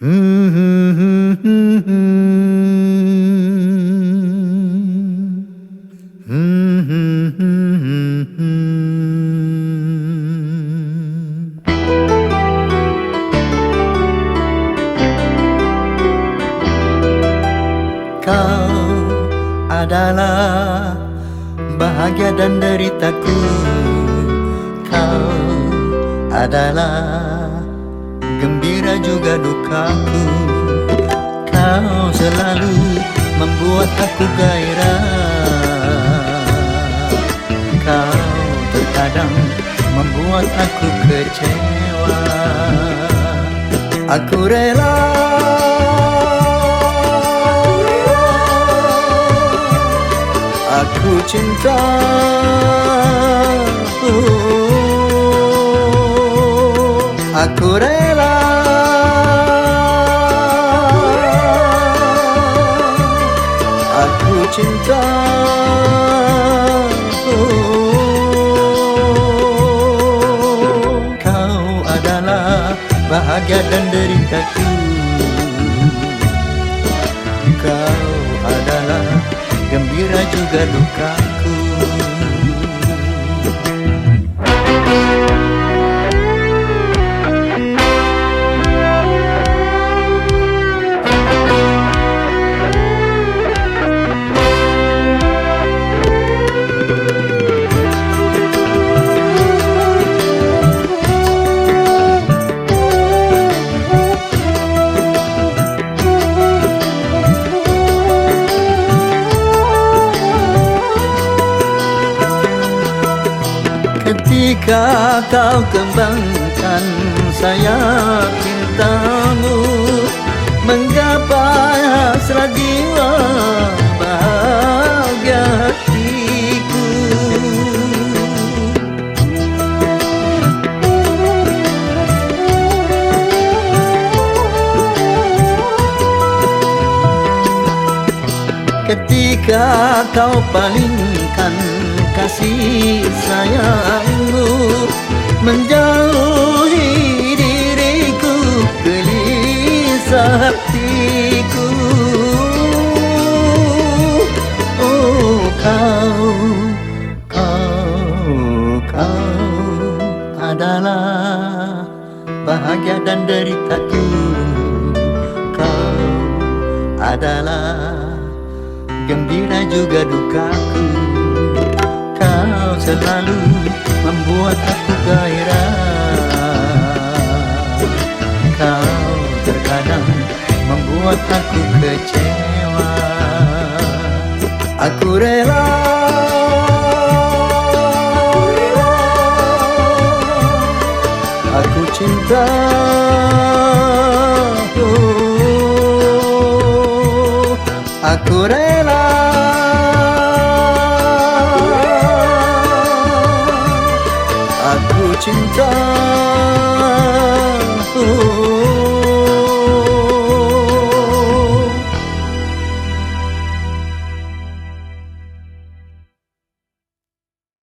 Kau adalah bahagia dan deritaku. Kau adalah gembira juga dukaku. Kau selalu membuat aku gairah. Kau terkadang membuat aku kecewa. Aku rela. Aku cinta. Aku rela cinta. Kau adalah bahagia dan deritaku Kau adalah gembira juga dukaku Ketika kau kembangkan sayap cintamu. Menggapai hasrat jiwa bahagia hatiku? Ketika kau palingkan kasih sayangmu Menjauhi diriku gelisah hatiku. Oh kau, kau, kau adalah bahagia dan deritaku Kau adalah gembira juga dukaku selalu membuat aku gairah Kau terkadang membuat aku kecewa. Aku rela. Aku cinta. Oh, Aku rela cinta